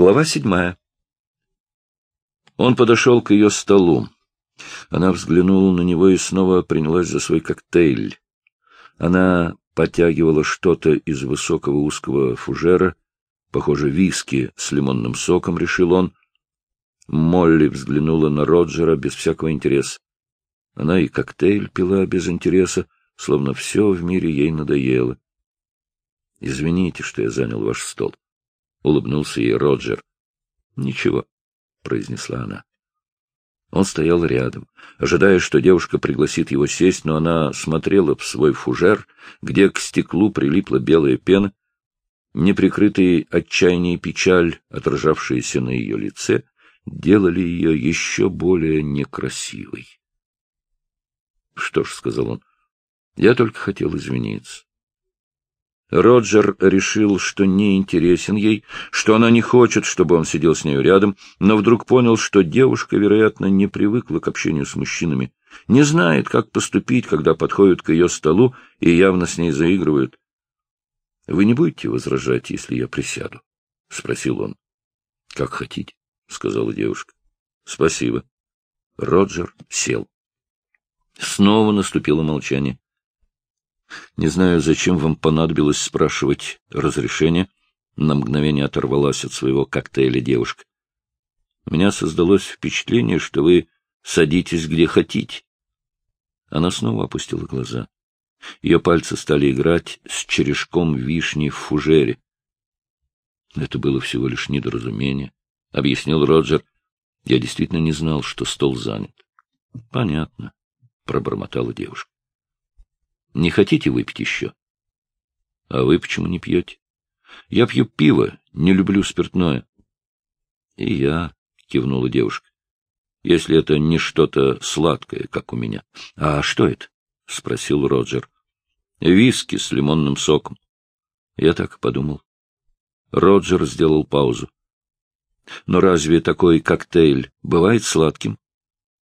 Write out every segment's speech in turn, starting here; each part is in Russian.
Глава седьмая. Он подошел к ее столу. Она взглянула на него и снова принялась за свой коктейль. Она потягивала что-то из высокого узкого фужера, похоже, виски с лимонным соком, решил он. Молли взглянула на Роджера без всякого интереса. Она и коктейль пила без интереса, словно все в мире ей надоело. — Извините, что я занял ваш стол. — улыбнулся ей Роджер. — Ничего, — произнесла она. Он стоял рядом, ожидая, что девушка пригласит его сесть, но она смотрела в свой фужер, где к стеклу прилипла белая пена. Неприкрытые отчаяние и печаль, отражавшиеся на ее лице, делали ее еще более некрасивой. — Что ж, — сказал он, — я только хотел извиниться. Роджер решил, что не интересен ей, что она не хочет, чтобы он сидел с нею рядом, но вдруг понял, что девушка, вероятно, не привыкла к общению с мужчинами, не знает, как поступить, когда подходят к ее столу и явно с ней заигрывают. — Вы не будете возражать, если я присяду? — спросил он. — Как хотите, — сказала девушка. — Спасибо. Роджер сел. Снова наступило молчание. Не знаю, зачем вам понадобилось спрашивать разрешение. На мгновение оторвалась от своего коктейля девушка. У меня создалось впечатление, что вы садитесь где хотите. Она снова опустила глаза. Ее пальцы стали играть с черешком вишни в фужере. Это было всего лишь недоразумение, — объяснил Роджер. Я действительно не знал, что стол занят. — Понятно, — пробормотала девушка. Не хотите выпить еще? — А вы почему не пьете? — Я пью пиво, не люблю спиртное. — И я, — кивнула девушка, — если это не что-то сладкое, как у меня. — А что это? — спросил Роджер. — Виски с лимонным соком. Я так подумал. Роджер сделал паузу. — Но разве такой коктейль бывает сладким?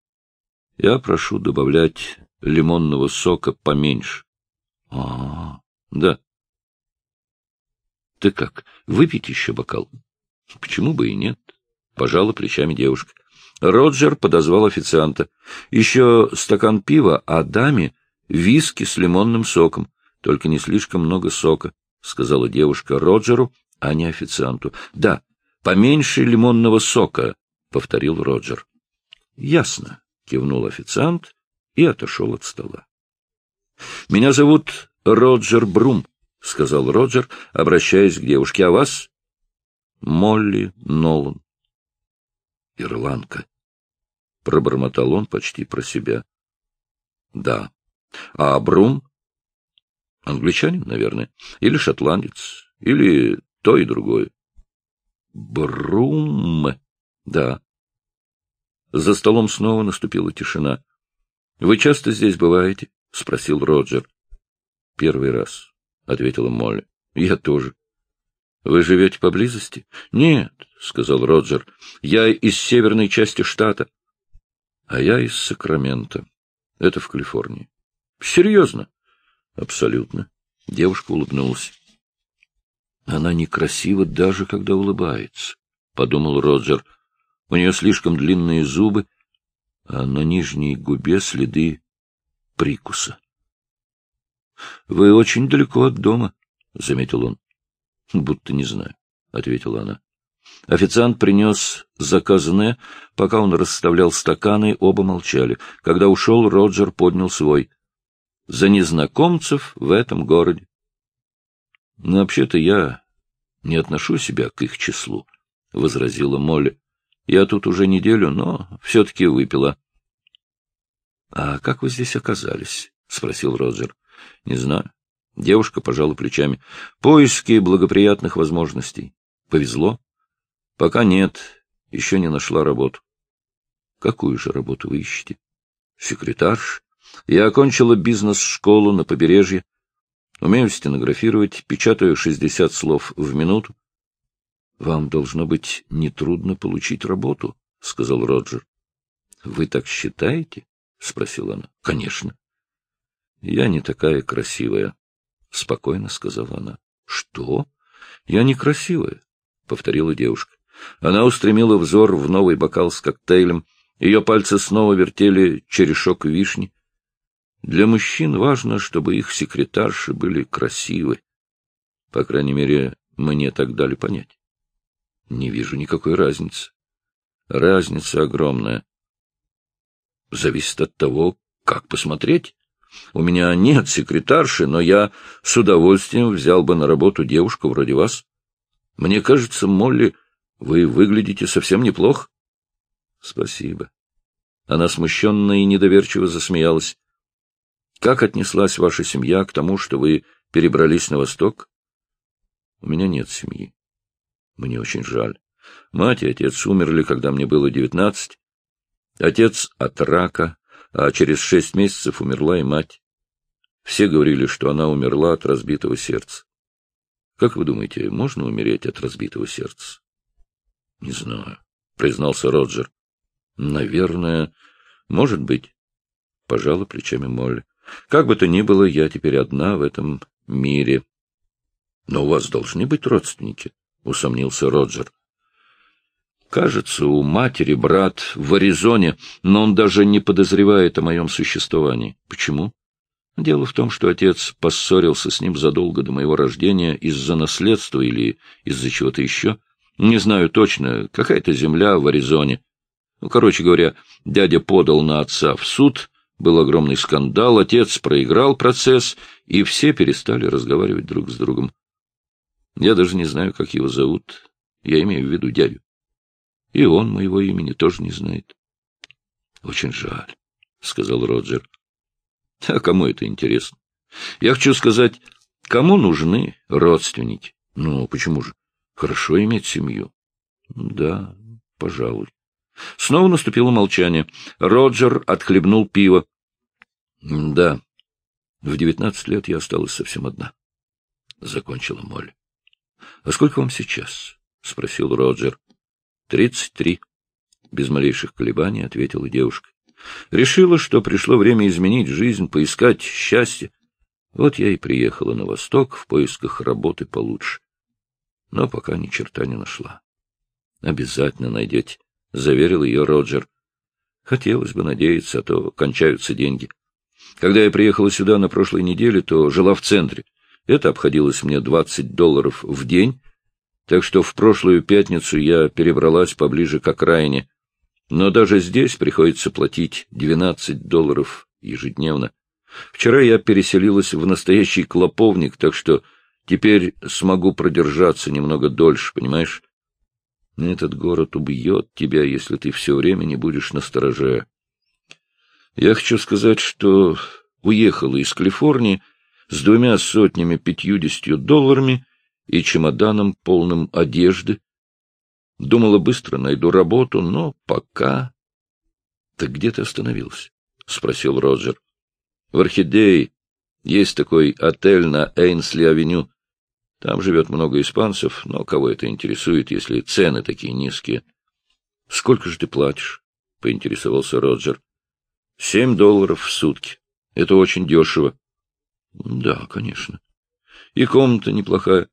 — Я прошу добавлять лимонного сока поменьше. — А, да. — Ты как, выпить еще бокал? — Почему бы и нет? — пожала плечами девушка. Роджер подозвал официанта. Еще стакан пива, а даме виски с лимонным соком. Только не слишком много сока, — сказала девушка Роджеру, а не официанту. — Да, поменьше лимонного сока, — повторил Роджер. — Ясно, — кивнул официант и отошел от стола. — Меня зовут Роджер Брум, — сказал Роджер, обращаясь к девушке. — А вас? — Молли Нолан. — Ирландка. — пробормотал он почти про себя. — Да. — А Брум? — Англичанин, наверное. Или шотландец. Или то и другое. — Брум. Да. За столом снова наступила тишина. — Вы часто здесь бываете? — спросил Роджер. — Первый раз, — ответила Молли. — Я тоже. — Вы живете поблизости? — Нет, — сказал Роджер. — Я из северной части штата. — А я из Сакрамента. Это в Калифорнии. — Серьезно? — Абсолютно. Девушка улыбнулась. — Она некрасива даже, когда улыбается, — подумал Роджер. У нее слишком длинные зубы, а на нижней губе следы прикуса. — Вы очень далеко от дома, — заметил он. — Будто не знаю, — ответила она. Официант принес заказанное. Пока он расставлял стаканы, оба молчали. Когда ушел, Роджер поднял свой. — За незнакомцев в этом городе. — Но вообще-то я не отношу себя к их числу, — возразила Молли. Я тут уже неделю, но все-таки выпила. — А как вы здесь оказались? — спросил Роджер. — Не знаю. Девушка пожала плечами. — Поиски благоприятных возможностей. Повезло? — Пока нет. Еще не нашла работу. — Какую же работу вы ищете? — Секретарш. Я окончила бизнес-школу на побережье. Умею стенографировать, печатаю шестьдесят слов в минуту. — Вам должно быть нетрудно получить работу, — сказал Роджер. — Вы так считаете? — спросила она. — Конечно. — Я не такая красивая, — спокойно сказала она. — Что? Я некрасивая, — повторила девушка. Она устремила взор в новый бокал с коктейлем. Ее пальцы снова вертели черешок вишни. Для мужчин важно, чтобы их секретарши были красивы. По крайней мере, мне так дали понять. Не вижу никакой разницы. Разница огромная. Зависит от того, как посмотреть. У меня нет секретарши, но я с удовольствием взял бы на работу девушку вроде вас. Мне кажется, Молли, вы выглядите совсем неплохо. Спасибо. Она смущенно и недоверчиво засмеялась. Как отнеслась ваша семья к тому, что вы перебрались на восток? У меня нет семьи. Мне очень жаль. Мать и отец умерли, когда мне было девятнадцать. Отец от рака, а через шесть месяцев умерла и мать. Все говорили, что она умерла от разбитого сердца. Как вы думаете, можно умереть от разбитого сердца? — Не знаю, — признался Роджер. — Наверное, может быть. Пожала плечами Молли. Как бы то ни было, я теперь одна в этом мире. — Но у вас должны быть родственники, — усомнился Роджер. Кажется, у матери брат в Аризоне, но он даже не подозревает о моем существовании. Почему? Дело в том, что отец поссорился с ним задолго до моего рождения из-за наследства или из-за чего-то еще. Не знаю точно, какая-то земля в Аризоне. Ну, короче говоря, дядя подал на отца в суд, был огромный скандал, отец проиграл процесс, и все перестали разговаривать друг с другом. Я даже не знаю, как его зовут. Я имею в виду дядю. И он моего имени тоже не знает. — Очень жаль, — сказал Роджер. — А кому это интересно? Я хочу сказать, кому нужны родственники? Ну, почему же? Хорошо иметь семью. — Да, пожалуй. Снова наступило молчание. Роджер отхлебнул пиво. — Да, в девятнадцать лет я осталась совсем одна. — закончила Молли. — А сколько вам сейчас? — спросил Роджер. Тридцать три. Без малейших колебаний ответила девушка. Решила, что пришло время изменить жизнь, поискать счастье. Вот я и приехала на восток в поисках работы получше. Но пока ни черта не нашла. Обязательно найдете, — заверил ее Роджер. Хотелось бы надеяться, а то кончаются деньги. Когда я приехала сюда на прошлой неделе, то жила в центре. Это обходилось мне двадцать долларов в день, так что в прошлую пятницу я перебралась поближе к окраине. Но даже здесь приходится платить 12 долларов ежедневно. Вчера я переселилась в настоящий клоповник, так что теперь смогу продержаться немного дольше, понимаешь? Этот город убьет тебя, если ты все время не будешь настороже. Я хочу сказать, что уехала из Калифорнии с двумя сотнями пятьюдесятью долларами и чемоданом, полным одежды. Думала, быстро найду работу, но пока... — Так где ты остановился? — спросил Роджер. — В Орхидее есть такой отель на Эйнсли-авеню. Там живет много испанцев, но кого это интересует, если цены такие низкие? — Сколько же ты платишь? — поинтересовался Роджер. — Семь долларов в сутки. Это очень дешево. — Да, конечно. И комната неплохая.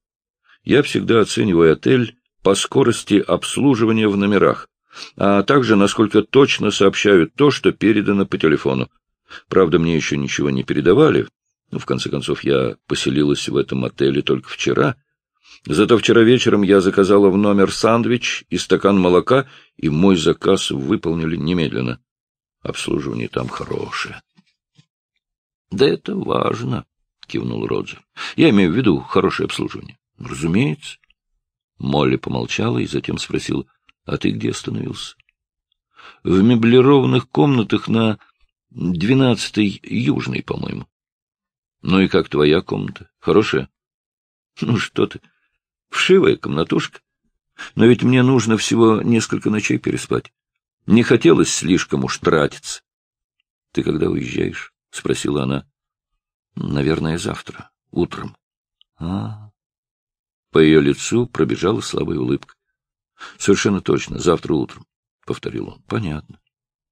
Я всегда оцениваю отель по скорости обслуживания в номерах, а также насколько точно сообщают то, что передано по телефону. Правда, мне еще ничего не передавали. Ну, в конце концов, я поселилась в этом отеле только вчера. Зато вчера вечером я заказала в номер сандвич и стакан молока, и мой заказ выполнили немедленно. Обслуживание там хорошее. — Да это важно, — кивнул Роджер. — Я имею в виду хорошее обслуживание. — Разумеется. Молли помолчала и затем спросила, — А ты где остановился? — В меблированных комнатах на двенадцатой южной, по-моему. — Ну и как твоя комната? Хорошая? — Ну что ты, вшивая комнатушка. Но ведь мне нужно всего несколько ночей переспать. Не хотелось слишком уж тратиться. — Ты когда уезжаешь? — спросила она. — Наверное, завтра, утром. — А, по ее лицу пробежала слабая улыбка. — Совершенно точно, завтра утром, — повторил он. — Понятно.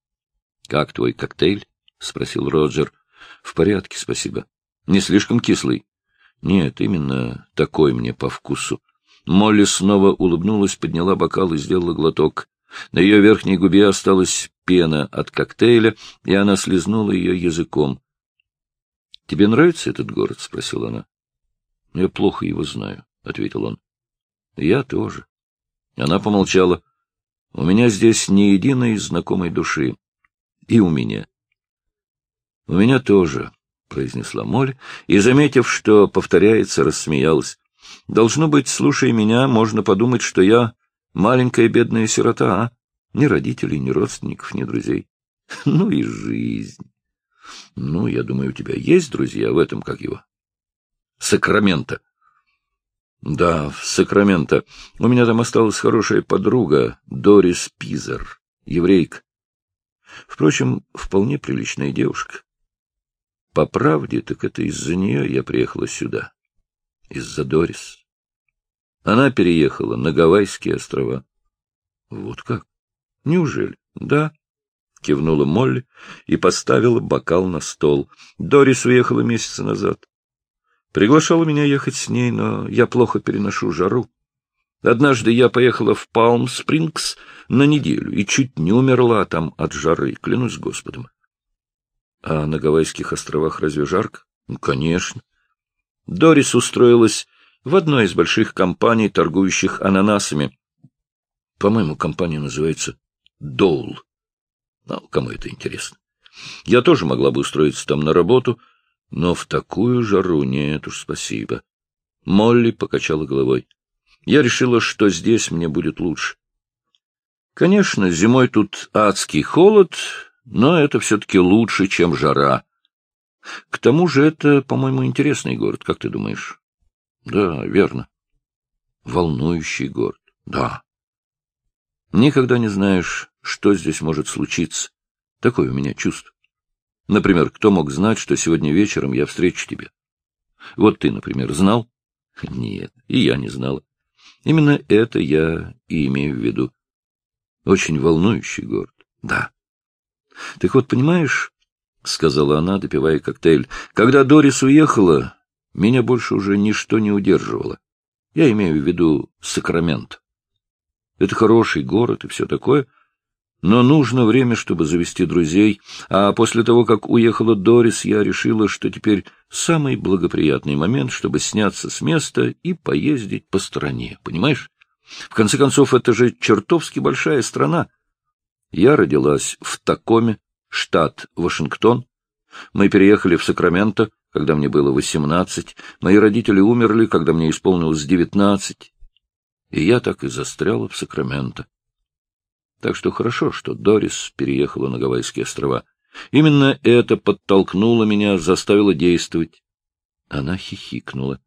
— Как твой коктейль? — спросил Роджер. — В порядке, спасибо. Не слишком кислый? — Нет, именно такой мне по вкусу. Молли снова улыбнулась, подняла бокал и сделала глоток. На ее верхней губе осталась пена от коктейля, и она слезнула ее языком. — Тебе нравится этот город? — спросила она. — Я плохо его знаю, — ответил он. — Я тоже. Она помолчала. — У меня здесь ни единой знакомой души. И у меня. — У меня тоже, — произнесла Моль, и, заметив, что повторяется, рассмеялась. — Должно быть, слушая меня, можно подумать, что я маленькая бедная сирота, а? Ни родителей, ни родственников, ни друзей. Ну и жизнь. Ну, я думаю, у тебя есть друзья в этом, как его? Сакраменто. Да, в Сакраменто. У меня там осталась хорошая подруга, Дорис Пизер, еврейка. Впрочем, вполне приличная девушка. По правде, так это из-за нее я приехала сюда. Из-за Дорис. Она переехала на Гавайские острова. Вот как? Неужели? Да. Кивнула Молли и поставила бокал на стол. Дорис уехала месяца назад. Приглашала меня ехать с ней, но я плохо переношу жару. Однажды я поехала в Палм-Спрингс на неделю и чуть не умерла там от жары, клянусь Господом. А на Гавайских островах разве жарко? Ну, конечно. Дорис устроилась в одной из больших компаний, торгующих ананасами. По-моему, компания называется Доул. Ну, кому это интересно? Я тоже могла бы устроиться там на работу, но в такую жару нет уж спасибо. Молли покачала головой. Я решила, что здесь мне будет лучше. Конечно, зимой тут адский холод, но это все-таки лучше, чем жара. К тому же это, по-моему, интересный город, как ты думаешь? Да, верно. Волнующий город. Да. Никогда не знаешь, что здесь может случиться. Такое у меня чувство. Например, кто мог знать, что сегодня вечером я встречу тебя? Вот ты, например, знал? Нет, и я не знала. Именно это я и имею в виду. Очень волнующий город. Да. Так вот, понимаешь, — сказала она, допивая коктейль, — когда Дорис уехала, меня больше уже ничто не удерживало. Я имею в виду Сакрамент. Это хороший город и все такое, но нужно время, чтобы завести друзей, а после того, как уехала Дорис, я решила, что теперь самый благоприятный момент, чтобы сняться с места и поездить по стране, понимаешь? В конце концов, это же чертовски большая страна. Я родилась в Такоме, штат Вашингтон. Мы переехали в Сакраменто, когда мне было восемнадцать. Мои родители умерли, когда мне исполнилось девятнадцать. И я так и застряла в Сакраменто. Так что хорошо, что Дорис переехала на Гавайские острова. Именно это подтолкнуло меня, заставило действовать. Она хихикнула.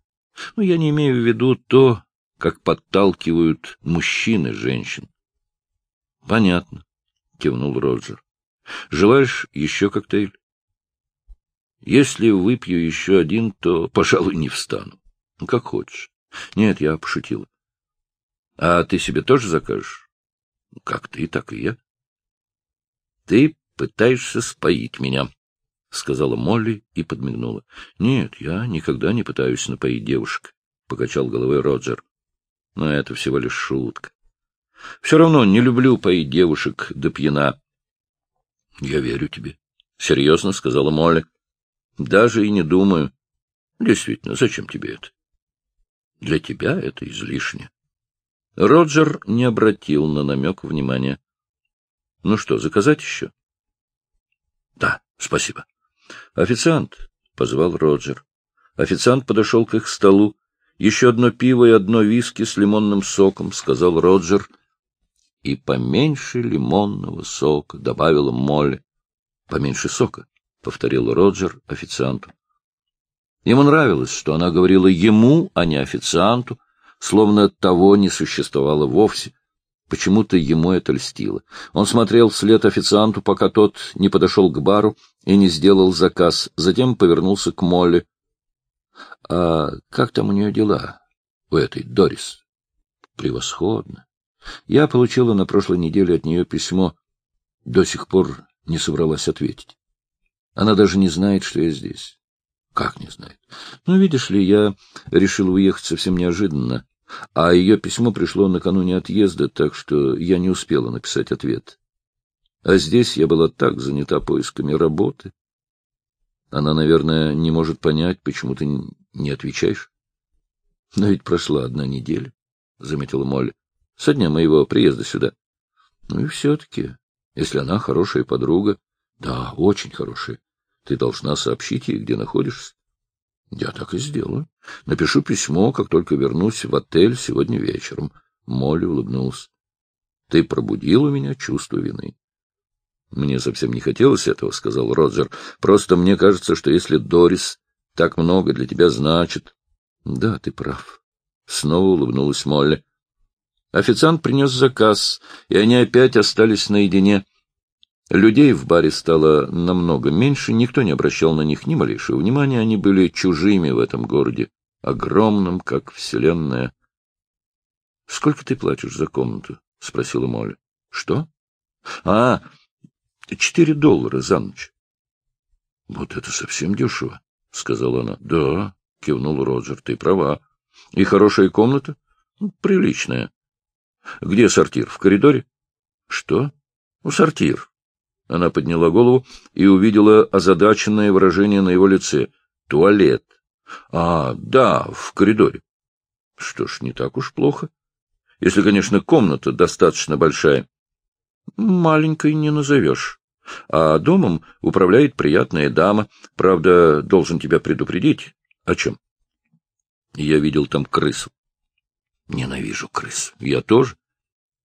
Но я не имею в виду то, как подталкивают мужчины женщин. — Понятно, — кивнул Роджер. — Желаешь еще коктейль? Если выпью еще один, то, пожалуй, не встану. Ну, как хочешь. Нет, я пошутила. А ты себе тоже закажешь? Как ты, так и я. Ты пытаешься споить меня, — сказала Молли и подмигнула. — Нет, я никогда не пытаюсь напоить девушек, — покачал головой Роджер. — Но это всего лишь шутка. Все равно не люблю поить девушек до пьяна. — Я верю тебе, — серьезно сказала Молли. Даже и не думаю. Действительно, зачем тебе это? Для тебя это излишне. Роджер не обратил на намек внимания. Ну что, заказать еще? Да, спасибо. Официант, — позвал Роджер. Официант подошел к их столу. Еще одно пиво и одно виски с лимонным соком, — сказал Роджер. И поменьше лимонного сока, — добавила Молли. Поменьше сока повторил Роджер официанту. Ему нравилось, что она говорила ему, а не официанту, словно того не существовало вовсе. Почему-то ему это льстило. Он смотрел вслед официанту, пока тот не подошел к бару и не сделал заказ, затем повернулся к Молли. — А как там у нее дела, у этой Дорис? — Превосходно. Я получила на прошлой неделе от нее письмо. До сих пор не собралась ответить. Она даже не знает, что я здесь. Как не знает? Ну, видишь ли, я решил уехать совсем неожиданно. А ее письмо пришло накануне отъезда, так что я не успела написать ответ. А здесь я была так занята поисками работы. Она, наверное, не может понять, почему ты не отвечаешь. Но ведь прошла одна неделя, — заметила Молли, — со дня моего приезда сюда. Ну и все-таки, если она хорошая подруга, да, очень хорошая, ты должна сообщить ей, где находишься. Я так и сделаю. Напишу письмо, как только вернусь в отель сегодня вечером. Молли улыбнулся. Ты пробудил у меня чувство вины. Мне совсем не хотелось этого, — сказал Роджер. Просто мне кажется, что если Дорис так много для тебя значит... Да, ты прав. Снова улыбнулась Молли. Официант принес заказ, и они опять остались наедине. Людей в баре стало намного меньше, никто не обращал на них ни малейшего внимания, они были чужими в этом городе, огромном, как вселенная. — Сколько ты платишь за комнату? — спросила Молли. — Что? — А, четыре доллара за ночь. — Вот это совсем дешево, — сказала она. — Да, — кивнул Роджер, — ты права. — И хорошая комната? Ну, — Приличная. — Где сортир? В коридоре? — Что? — У сортир. Она подняла голову и увидела озадаченное выражение на его лице. Туалет. А, да, в коридоре. Что ж, не так уж плохо. Если, конечно, комната достаточно большая. Маленькой не назовешь. А домом управляет приятная дама. Правда, должен тебя предупредить. О чем? Я видел там крысу. Ненавижу крыс. Я тоже.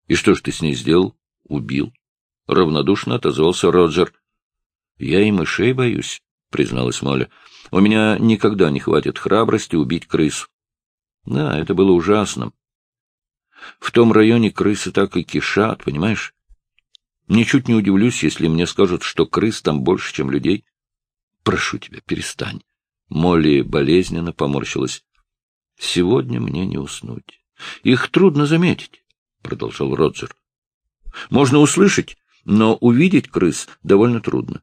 И что ж ты с ней сделал? Убил. — равнодушно отозвался Роджер. — Я и мышей боюсь, — призналась Молли. — У меня никогда не хватит храбрости убить крысу. Да, это было ужасно. В том районе крысы так и кишат, понимаешь? Ничуть не удивлюсь, если мне скажут, что крыс там больше, чем людей. Прошу тебя, перестань. Молли болезненно поморщилась. Сегодня мне не уснуть. Их трудно заметить, — продолжал Роджер. Можно услышать, но увидеть крыс довольно трудно.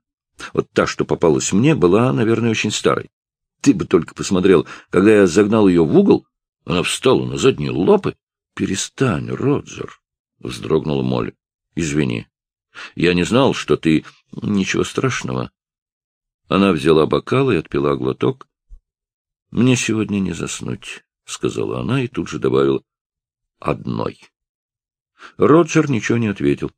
Вот та, что попалась мне, была, наверное, очень старой. Ты бы только посмотрел, когда я загнал ее в угол, она встала на задние лапы. — Перестань, Роджер, — вздрогнула Молли. — Извини. Я не знал, что ты... Ничего страшного. Она взяла бокал и отпила глоток. — Мне сегодня не заснуть, — сказала она и тут же добавила. — Одной. Роджер ничего не ответил.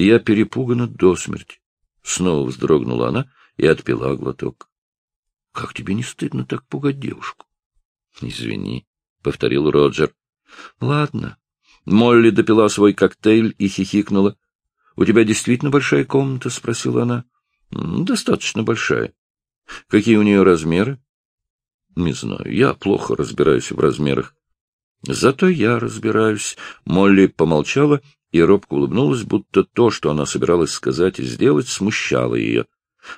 Я перепугана до смерти. Снова вздрогнула она и отпила глоток. — Как тебе не стыдно так пугать девушку? — Извини, — повторил Роджер. — Ладно. Молли допила свой коктейль и хихикнула. — У тебя действительно большая комната? — спросила она. — Достаточно большая. — Какие у нее размеры? — Не знаю. Я плохо разбираюсь в размерах. — Зато я разбираюсь. Молли помолчала и робко улыбнулась, будто то, что она собиралась сказать и сделать, смущало ее.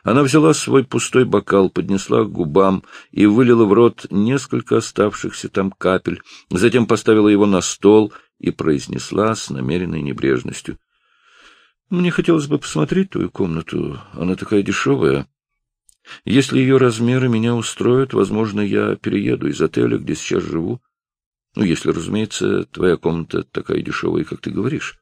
Она взяла свой пустой бокал, поднесла к губам и вылила в рот несколько оставшихся там капель, затем поставила его на стол и произнесла с намеренной небрежностью. — Мне хотелось бы посмотреть твою комнату, она такая дешевая. Если ее размеры меня устроят, возможно, я перееду из отеля, где сейчас живу. Ну, если, разумеется, твоя комната такая дешевая, как ты говоришь. —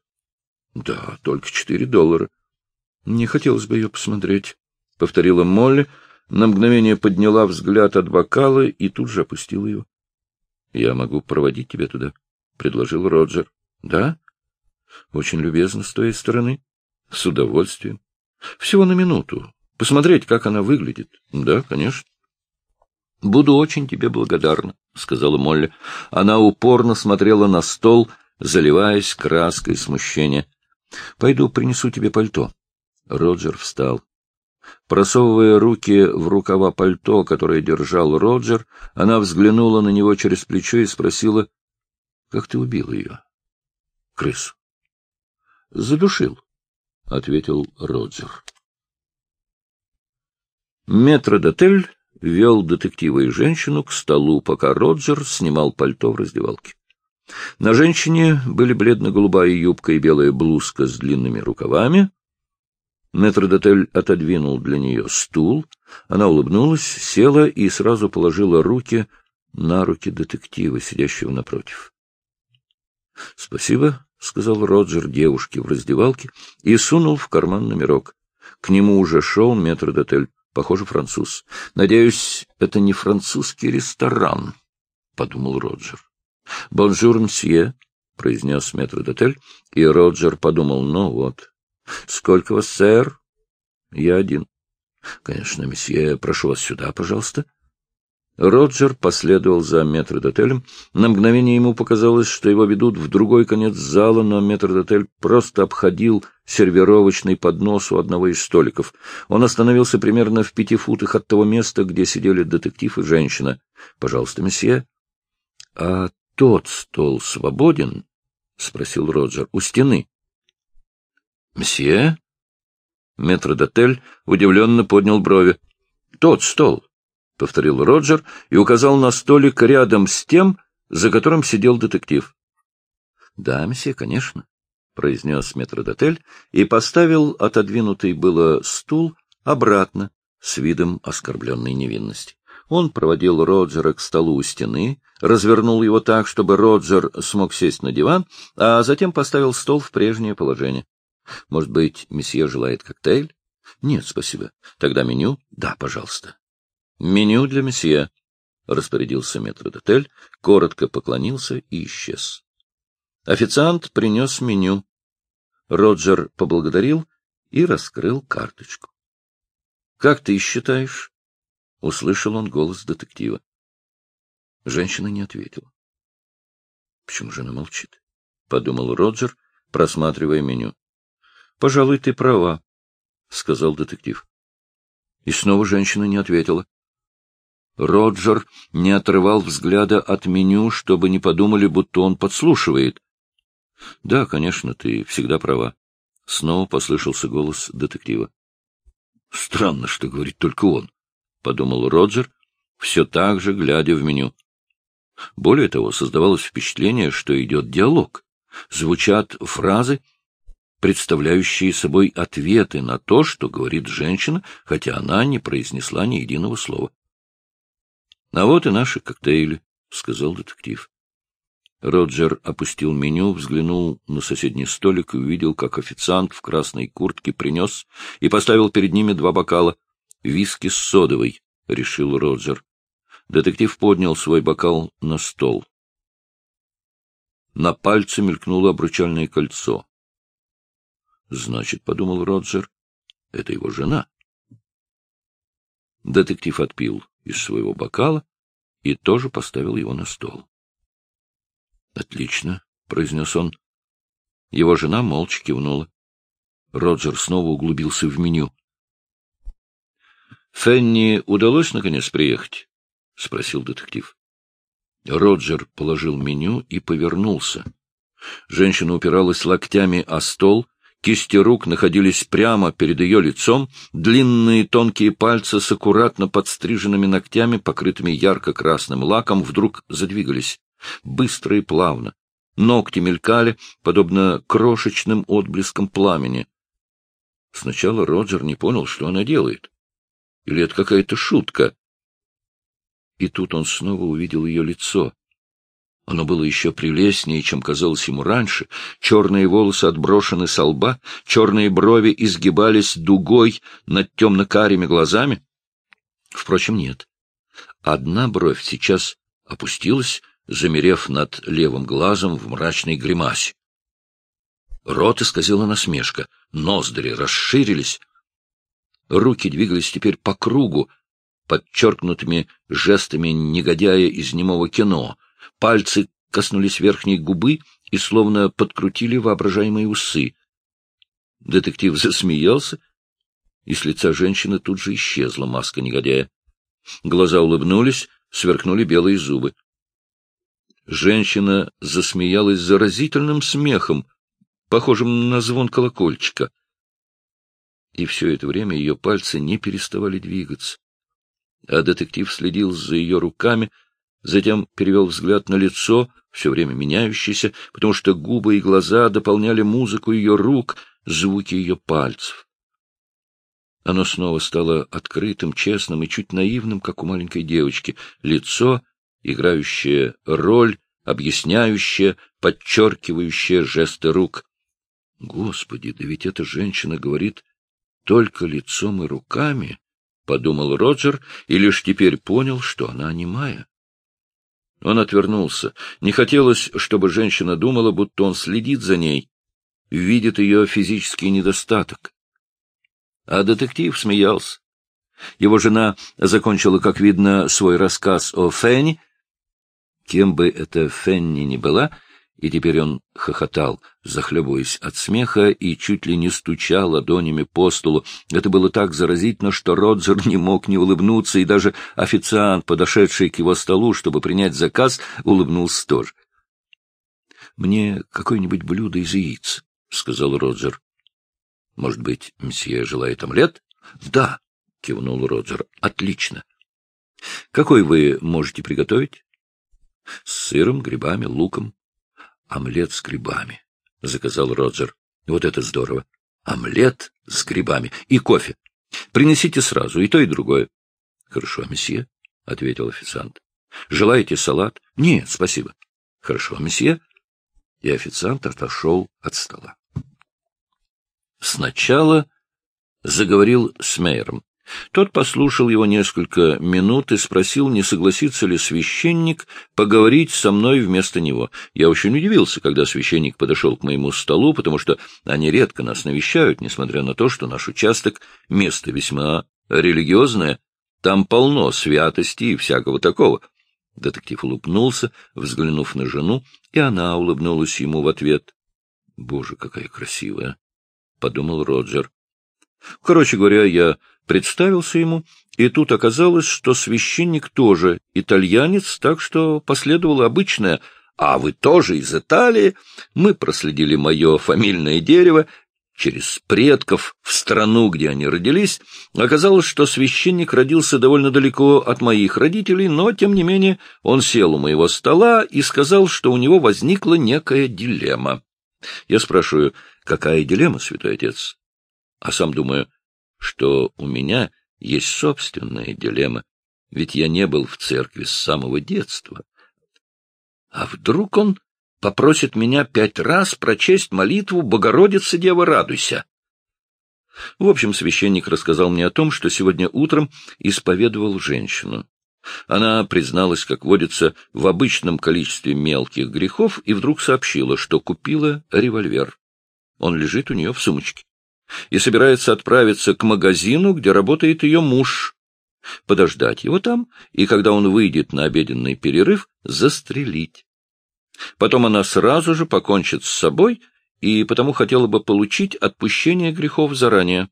Да, только четыре доллара. — Не хотелось бы ее посмотреть, — повторила Молли, на мгновение подняла взгляд от бокала и тут же опустила его. — Я могу проводить тебя туда, — предложил Роджер. — Да? — Очень любезно с твоей стороны. — С удовольствием. — Всего на минуту. Посмотреть, как она выглядит. — Да, конечно. — Буду очень тебе благодарна, — сказала Молли. Она упорно смотрела на стол, заливаясь краской смущения. — Пойду принесу тебе пальто. Роджер встал. Просовывая руки в рукава пальто, которое держал Роджер, она взглянула на него через плечо и спросила, — Как ты убил ее? — Крыс. — Задушил, — ответил Роджер. Метродотель вел детектива и женщину к столу, пока Роджер снимал пальто в раздевалке. На женщине были бледно-голубая юбка и белая блузка с длинными рукавами. Метрдотель отодвинул для нее стул. Она улыбнулась, села и сразу положила руки на руки детектива, сидящего напротив. — Спасибо, — сказал Роджер девушке в раздевалке и сунул в карман номерок. К нему уже шел метрдотель, похоже, француз. — Надеюсь, это не французский ресторан, — подумал Роджер. — Бонжур, мсье, — произнес метрдотель, и Роджер подумал, ну вот. — Сколько вас, сэр? — Я один. — Конечно, месье, прошу вас сюда, пожалуйста. Роджер последовал за метрдотелем. На мгновение ему показалось, что его ведут в другой конец зала, но метрдотель просто обходил сервировочный поднос у одного из столиков. Он остановился примерно в пяти футах от того места, где сидели детектив и женщина. — Пожалуйста, месье. — А тот стол свободен? — спросил Роджер. — У стены. — Месье? Метродотель удивленно поднял брови. — Тот стол, — повторил Роджер и указал на столик рядом с тем, за которым сидел детектив. — Да, месье, конечно, — произнес метродотель и поставил отодвинутый было стул обратно с видом оскорбленной невинности. Он проводил Роджера к столу у стены, развернул его так, чтобы Роджер смог сесть на диван, а затем поставил стол в прежнее положение. Может быть, месье желает коктейль? Нет, спасибо. Тогда меню? Да, пожалуйста. Меню для месье. Распорядился метрдотель, коротко поклонился и исчез. Официант принес меню. Роджер поблагодарил и раскрыл карточку. — Как ты считаешь? — услышал он голос детектива. Женщина не ответила. — Почему жена молчит? — подумал Роджер, просматривая меню. Пожалуй, ты права, — сказал детектив. И снова женщина не ответила. Роджер не отрывал взгляда от меню, чтобы не подумали, будто он подслушивает. — Да, конечно, ты всегда права. Снова послышался голос детектива. — Странно, что говорит только он, — подумал Роджер, все так же глядя в меню. Более того, создавалось впечатление, что идет диалог. Звучат фразы, представляющие собой ответы на то, что говорит женщина, хотя она не произнесла ни единого слова. — А вот и наши коктейли, — сказал детектив. Роджер опустил меню, взглянул на соседний столик и увидел, как официант в красной куртке принес и поставил перед ними два бокала. — Виски с содовой, — решил Роджер. Детектив поднял свой бокал на стол. На пальце мелькнуло обручальное кольцо. Значит, — подумал Роджер, — это его жена. Детектив отпил из своего бокала и тоже поставил его на стол. — Отлично, — произнес он. Его жена молча кивнула. Роджер снова углубился в меню. — Фенни удалось, наконец, приехать? — спросил детектив. Роджер положил меню и повернулся. Женщина упиралась локтями о стол Кисти рук находились прямо перед ее лицом, длинные тонкие пальцы с аккуратно подстриженными ногтями, покрытыми ярко-красным лаком, вдруг задвигались, быстро и плавно. Ногти мелькали, подобно крошечным отблескам пламени. Сначала Роджер не понял, что она делает. Или это какая-то шутка? И тут он снова увидел ее лицо. Оно было еще прелестнее, чем казалось ему раньше. Черные волосы отброшены со лба, черные брови изгибались дугой над темно-карими глазами. Впрочем, нет. Одна бровь сейчас опустилась, замерев над левым глазом в мрачной гримасе. Рот исказила насмешка, ноздри расширились. Руки двигались теперь по кругу, подчеркнутыми жестами негодяя из немого кино — Пальцы коснулись верхней губы и словно подкрутили воображаемые усы. Детектив засмеялся, и с лица женщины тут же исчезла маска негодяя. Глаза улыбнулись, сверкнули белые зубы. Женщина засмеялась заразительным смехом, похожим на звон колокольчика. И все это время ее пальцы не переставали двигаться. А детектив следил за ее руками, затем перевел взгляд на лицо, все время меняющееся, потому что губы и глаза дополняли музыку ее рук, звуки ее пальцев. Оно снова стало открытым, честным и чуть наивным, как у маленькой девочки. Лицо играющая роль, объясняющая, подчеркивающая жесты рук. Господи, да ведь эта женщина говорит только лицом и руками, — подумал Роджер и лишь теперь понял, что она немая. Он отвернулся. Не хотелось, чтобы женщина думала, будто он следит за ней, видит ее физический недостаток. А детектив смеялся. Его жена закончила, как видно, свой рассказ о Фенни. Кем бы эта Фенни ни была, и теперь он хохотал, захлебываясь от смеха и чуть ли не стучал ладонями по столу. Это было так заразительно, что Роджер не мог не улыбнуться, и даже официант, подошедший к его столу, чтобы принять заказ, улыбнулся тоже. — Мне какое-нибудь блюдо из яиц, — сказал Роджер. — Может быть, месье желает омлет? — Да, — кивнул Роджер. — Отлично. — Какой вы можете приготовить? — С сыром, грибами, луком омлет с грибами, — заказал Роджер. — Вот это здорово! Омлет с грибами и кофе. Принесите сразу и то, и другое. — Хорошо, месье, — ответил официант. — Желаете салат? — Нет, спасибо. — Хорошо, месье. И официант отошел от стола. Сначала заговорил с Мейером. Тот послушал его несколько минут и спросил, не согласится ли священник поговорить со мной вместо него. Я очень удивился, когда священник подошел к моему столу, потому что они редко нас навещают, несмотря на то, что наш участок — место весьма религиозное. Там полно святости и всякого такого. Детектив улыбнулся, взглянув на жену, и она улыбнулась ему в ответ. — Боже, какая красивая! — подумал Роджер. Короче говоря, я представился ему, и тут оказалось, что священник тоже итальянец, так что последовало обычное «А вы тоже из Италии?» Мы проследили мое фамильное дерево через предков в страну, где они родились. Оказалось, что священник родился довольно далеко от моих родителей, но, тем не менее, он сел у моего стола и сказал, что у него возникла некая дилемма. Я спрашиваю, какая дилемма, святой отец? А сам думаю, что у меня есть собственная дилемма, ведь я не был в церкви с самого детства. А вдруг он попросит меня пять раз прочесть молитву «Богородица, Дева, радуйся»? В общем, священник рассказал мне о том, что сегодня утром исповедовал женщину. Она призналась, как водится, в обычном количестве мелких грехов и вдруг сообщила, что купила револьвер. Он лежит у нее в сумочке и собирается отправиться к магазину, где работает ее муж, подождать его там, и когда он выйдет на обеденный перерыв, застрелить. Потом она сразу же покончит с собой и потому хотела бы получить отпущение грехов заранее.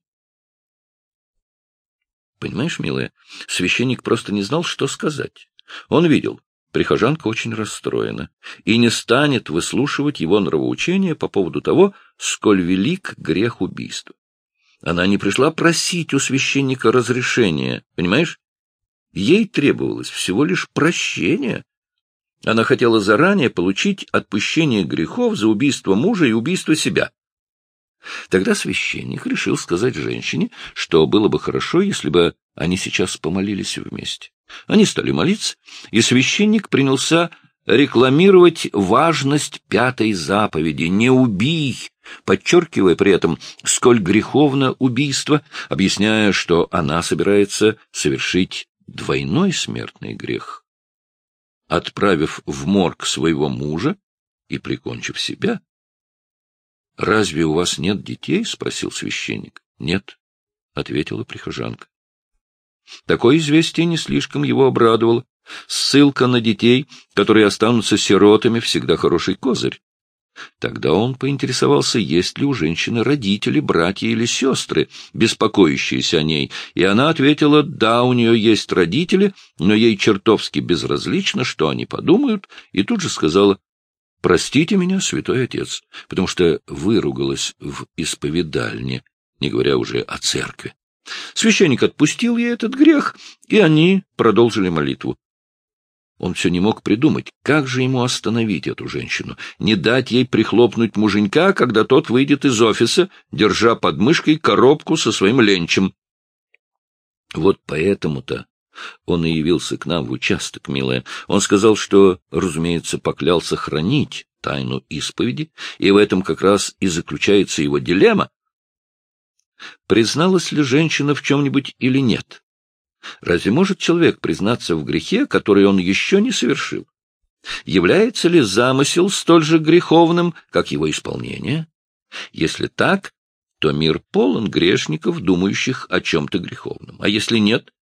Понимаешь, милая, священник просто не знал, что сказать. Он видел, Прихожанка очень расстроена и не станет выслушивать его нравоучения по поводу того, сколь велик грех убийства. Она не пришла просить у священника разрешения, понимаешь? Ей требовалось всего лишь прощение. Она хотела заранее получить отпущение грехов за убийство мужа и убийство себя. Тогда священник решил сказать женщине, что было бы хорошо, если бы они сейчас помолились вместе. Они стали молиться, и священник принялся рекламировать важность пятой заповеди «Не убий», подчеркивая при этом, сколь греховно убийство, объясняя, что она собирается совершить двойной смертный грех. Отправив в морг своего мужа и прикончив себя. — Разве у вас нет детей? — спросил священник. — Нет, — ответила прихожанка. Такое известие не слишком его обрадовало. Ссылка на детей, которые останутся сиротами, всегда хороший козырь. Тогда он поинтересовался, есть ли у женщины родители, братья или сестры, беспокоящиеся о ней, и она ответила, да, у нее есть родители, но ей чертовски безразлично, что они подумают, и тут же сказала, «Простите меня, святой отец», потому что выругалась в исповедальне, не говоря уже о церкви. Священник отпустил ей этот грех, и они продолжили молитву. Он все не мог придумать, как же ему остановить эту женщину, не дать ей прихлопнуть муженька, когда тот выйдет из офиса, держа под мышкой коробку со своим ленчем. Вот поэтому-то Он и явился к нам в участок, милая. Он сказал, что, разумеется, поклялся хранить тайну исповеди, и в этом как раз и заключается его дилемма. Призналась ли женщина в чем-нибудь или нет? Разве может человек признаться в грехе, который он еще не совершил? Является ли замысел столь же греховным, как его исполнение? Если так, то мир полон грешников, думающих о чем-то греховном. А если нет,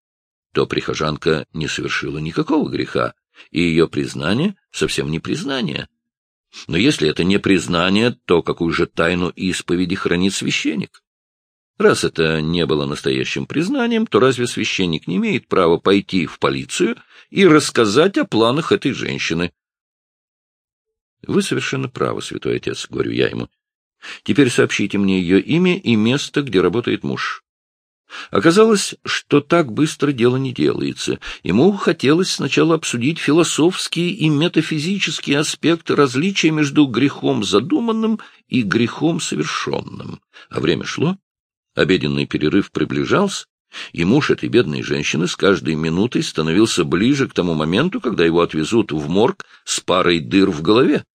то прихожанка не совершила никакого греха, и ее признание совсем не признание. Но если это не признание, то какую же тайну исповеди хранит священник? Раз это не было настоящим признанием, то разве священник не имеет права пойти в полицию и рассказать о планах этой женщины? — Вы совершенно правы, святой отец, — говорю я ему. — Теперь сообщите мне ее имя и место, где работает муж. Оказалось, что так быстро дело не делается. Ему хотелось сначала обсудить философские и метафизические аспекты различия между грехом задуманным и грехом совершенным. А время шло, обеденный перерыв приближался, и муж этой бедной женщины с каждой минутой становился ближе к тому моменту, когда его отвезут в морг с парой дыр в голове.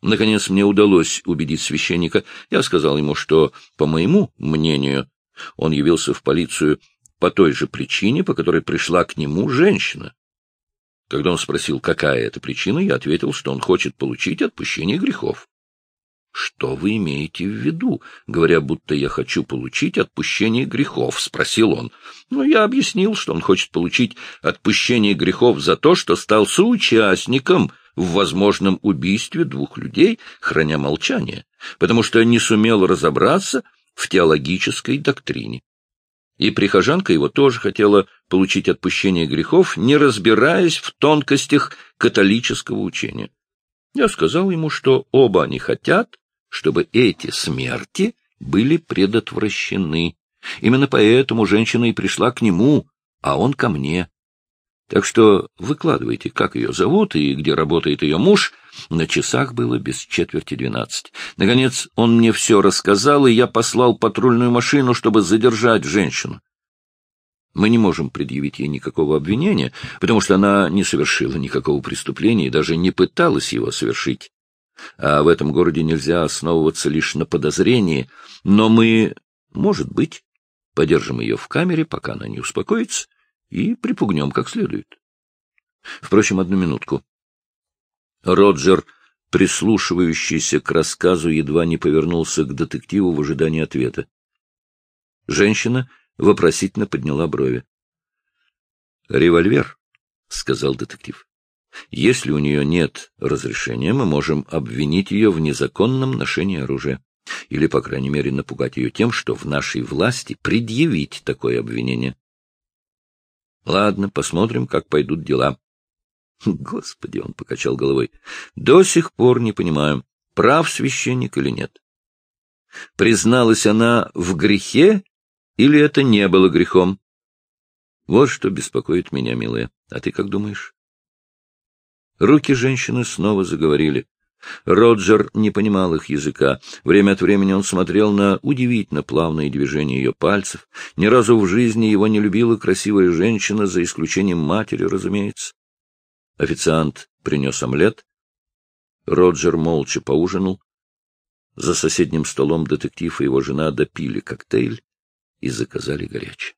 Наконец мне удалось убедить священника. Я сказал ему, что, по моему мнению, он явился в полицию по той же причине, по которой пришла к нему женщина. Когда он спросил, какая это причина, я ответил, что он хочет получить отпущение грехов. — Что вы имеете в виду, говоря, будто я хочу получить отпущение грехов? — спросил он. Ну, я объяснил, что он хочет получить отпущение грехов за то, что стал соучастником в возможном убийстве двух людей, храня молчание, потому что не сумел разобраться в теологической доктрине. И прихожанка его тоже хотела получить отпущение грехов, не разбираясь в тонкостях католического учения. Я сказал ему, что оба они хотят, чтобы эти смерти были предотвращены. Именно поэтому женщина и пришла к нему, а он ко мне. Так что выкладывайте, как ее зовут и где работает ее муж. На часах было без четверти двенадцать. Наконец он мне все рассказал, и я послал патрульную машину, чтобы задержать женщину. Мы не можем предъявить ей никакого обвинения, потому что она не совершила никакого преступления и даже не пыталась его совершить. А в этом городе нельзя основываться лишь на подозрении, но мы, может быть, подержим ее в камере, пока она не успокоится, и припугнем как следует. Впрочем, одну минутку. Роджер, прислушивающийся к рассказу, едва не повернулся к детективу в ожидании ответа. Женщина вопросительно подняла брови. — Револьвер, — сказал детектив. — Если у нее нет разрешения, мы можем обвинить ее в незаконном ношении оружия. Или, по крайней мере, напугать ее тем, что в нашей власти предъявить такое обвинение. Ладно, посмотрим, как пойдут дела. Господи, он покачал головой. До сих пор не понимаю, прав священник или нет. Призналась она в грехе или это не было грехом? Вот что беспокоит меня, милая. А ты как думаешь? Руки женщины снова заговорили. Роджер не понимал их языка. Время от времени он смотрел на удивительно плавные движения ее пальцев. Ни разу в жизни его не любила красивая женщина, за исключением матери, разумеется. Официант принес омлет. Роджер молча поужинал. За соседним столом детектив и его жена допили коктейль и заказали горячее.